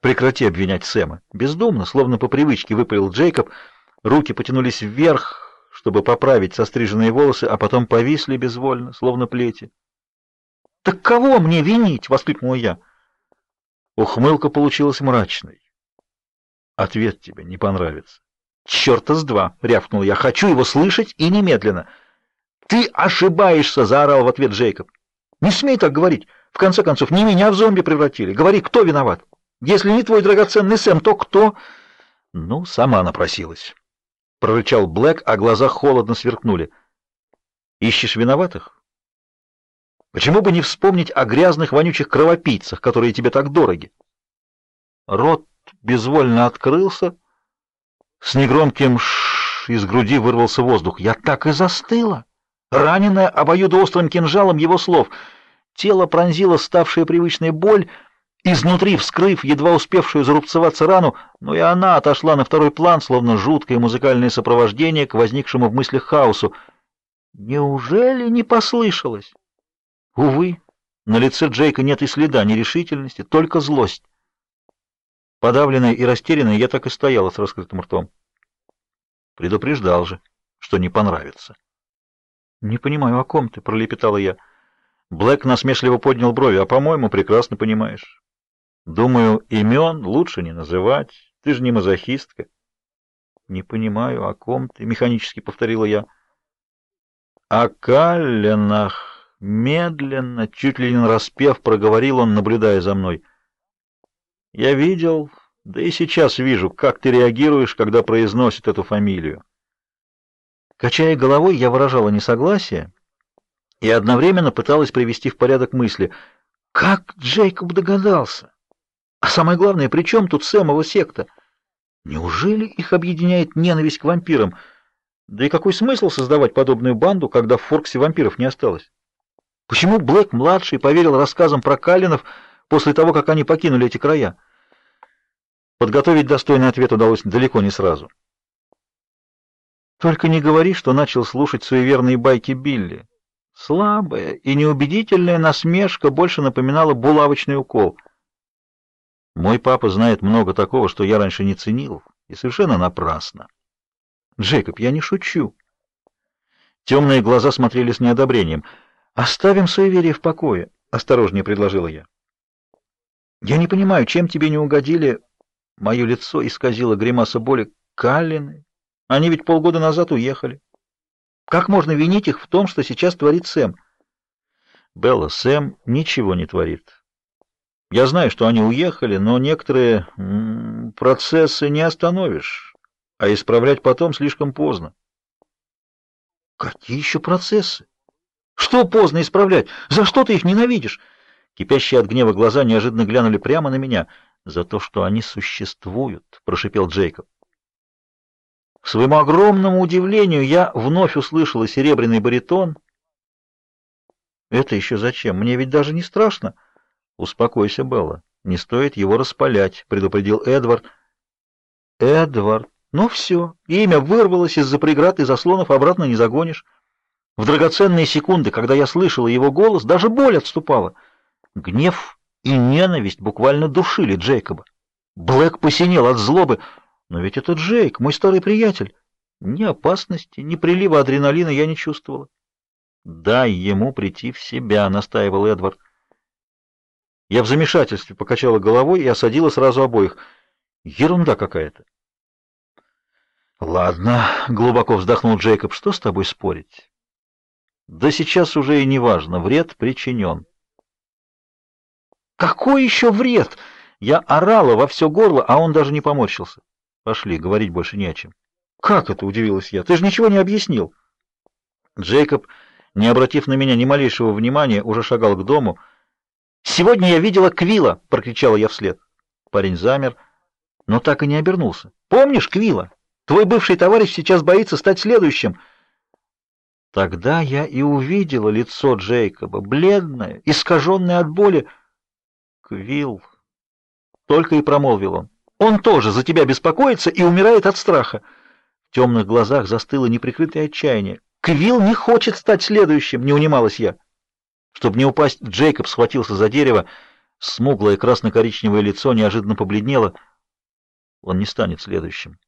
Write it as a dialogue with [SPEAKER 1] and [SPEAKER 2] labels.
[SPEAKER 1] Прекрати обвинять Сэма. Бездумно, словно по привычке, выпалил Джейкоб. Руки потянулись вверх, чтобы поправить состриженные волосы, а потом повисли безвольно, словно плети. «Так кого мне винить?» — воскликнул я. Ухмылка получилась мрачной. «Ответ тебе не понравится». «Черта с два!» — рявкнул я. «Хочу его слышать и немедленно!» «Ты ошибаешься!» — заорал в ответ Джейкоб. «Не смей так говорить! В конце концов, не меня в зомби превратили! Говори, кто виноват!» Если не твой драгоценный Сэм, то кто? Ну, сама напросилась. Прорычал Блэк, а глаза холодно сверкнули. Ищешь виноватых? Почему бы не вспомнить о грязных вонючих кровопийцах, которые тебе так дороги? Рот безвольно открылся, с негромким ш из груди вырвался воздух. Я так и застыла, раненая обоюдоострым кинжалом его слов. Тело пронзило ставшая привычная боль, Изнутри вскрыв едва успевшую зарубцеваться рану, но и она отошла на второй план, словно жуткое музыкальное сопровождение к возникшему в мыслях хаосу. Неужели не послышалось? Увы, на лице Джейка нет и следа нерешительности, только злость. Подавленная и растерянная, я так и стояла с раскрытым ртом. Предупреждал же, что не понравится. «Не понимаю, о ком ты?» — пролепетала я. Блэк насмешливо поднял брови. «А, по-моему, прекрасно понимаешь. Думаю, имен лучше не называть. Ты же не мазохистка. Не понимаю, о ком ты, механически повторила я. О Калленах. Медленно, чуть ли не нараспев, проговорил он, наблюдая за мной. Я видел, да и сейчас вижу, как ты реагируешь, когда произносит эту фамилию. Качая головой, я выражала несогласие и одновременно пыталась привести в порядок мысли. Как Джейкоб догадался? А самое главное, при чем тут Сэмова секта? Неужели их объединяет ненависть к вампирам? Да и какой смысл создавать подобную банду, когда в Форксе вампиров не осталось? Почему Блэк-младший поверил рассказам про Каллинов после того, как они покинули эти края? Подготовить достойный ответ удалось далеко не сразу. Только не говори, что начал слушать суеверные байки Билли. Слабая и неубедительная насмешка больше напоминала булавочный укол — мой папа знает много такого, что я раньше не ценил, и совершенно напрасно. Джейкоб, я не шучу. Темные глаза смотрели с неодобрением. Оставим суеверие в покое, осторожнее предложила я. Я не понимаю, чем тебе не угодили? Мое лицо исказило гримаса боли. Каллины? Они ведь полгода назад уехали. Как можно винить их в том, что сейчас творит Сэм? Белла, Сэм ничего не творит. Я знаю, что они уехали, но некоторые процессы не остановишь, а исправлять потом слишком поздно. Какие еще процессы? Что поздно исправлять? За что ты их ненавидишь? Кипящие от гнева глаза неожиданно глянули прямо на меня. За то, что они существуют, прошипел Джейкоб. К своему огромному удивлению я вновь услышала серебряный баритон. Это еще зачем? Мне ведь даже не страшно. Успокойся, Белла. Не стоит его распалять, предупредил Эдвард. Эдвард. Ну все, имя вырвалось из-за преград и заслонов, обратно не загонишь. В драгоценные секунды, когда я слышала его голос, даже боль отступала. Гнев и ненависть буквально душили Джейкоба. Блэк посинел от злобы. Но ведь это Джейк, мой старый приятель. Ни опасности, ни прилива адреналина я не чувствовала. Дай ему прийти в себя, настаивал Эдвард. Я в замешательстве покачала головой и осадила сразу обоих. Ерунда какая-то. Ладно, глубоко вздохнул Джейкоб. Что с тобой спорить? Да сейчас уже и не важно, вред причинен. Какой еще вред? Я орала во все горло, а он даже не поморщился. Пошли, говорить больше не о чем. Как это, удивилась я. Ты же ничего не объяснил. Джейкоб, не обратив на меня ни малейшего внимания, уже шагал к дому. «Сегодня я видела Квила!» — прокричала я вслед. Парень замер, но так и не обернулся. «Помнишь Квила? Твой бывший товарищ сейчас боится стать следующим». Тогда я и увидела лицо Джейкоба, бледное, искаженное от боли. «Квилл!» — только и промолвил он. «Он тоже за тебя беспокоится и умирает от страха». В темных глазах застыло неприкрытое отчаяние. «Квилл не хочет стать следующим!» — не унималась я. Чтобы не упасть, Джейкоб схватился за дерево. Смуглое красно-коричневое лицо неожиданно побледнело. Он не станет следующим.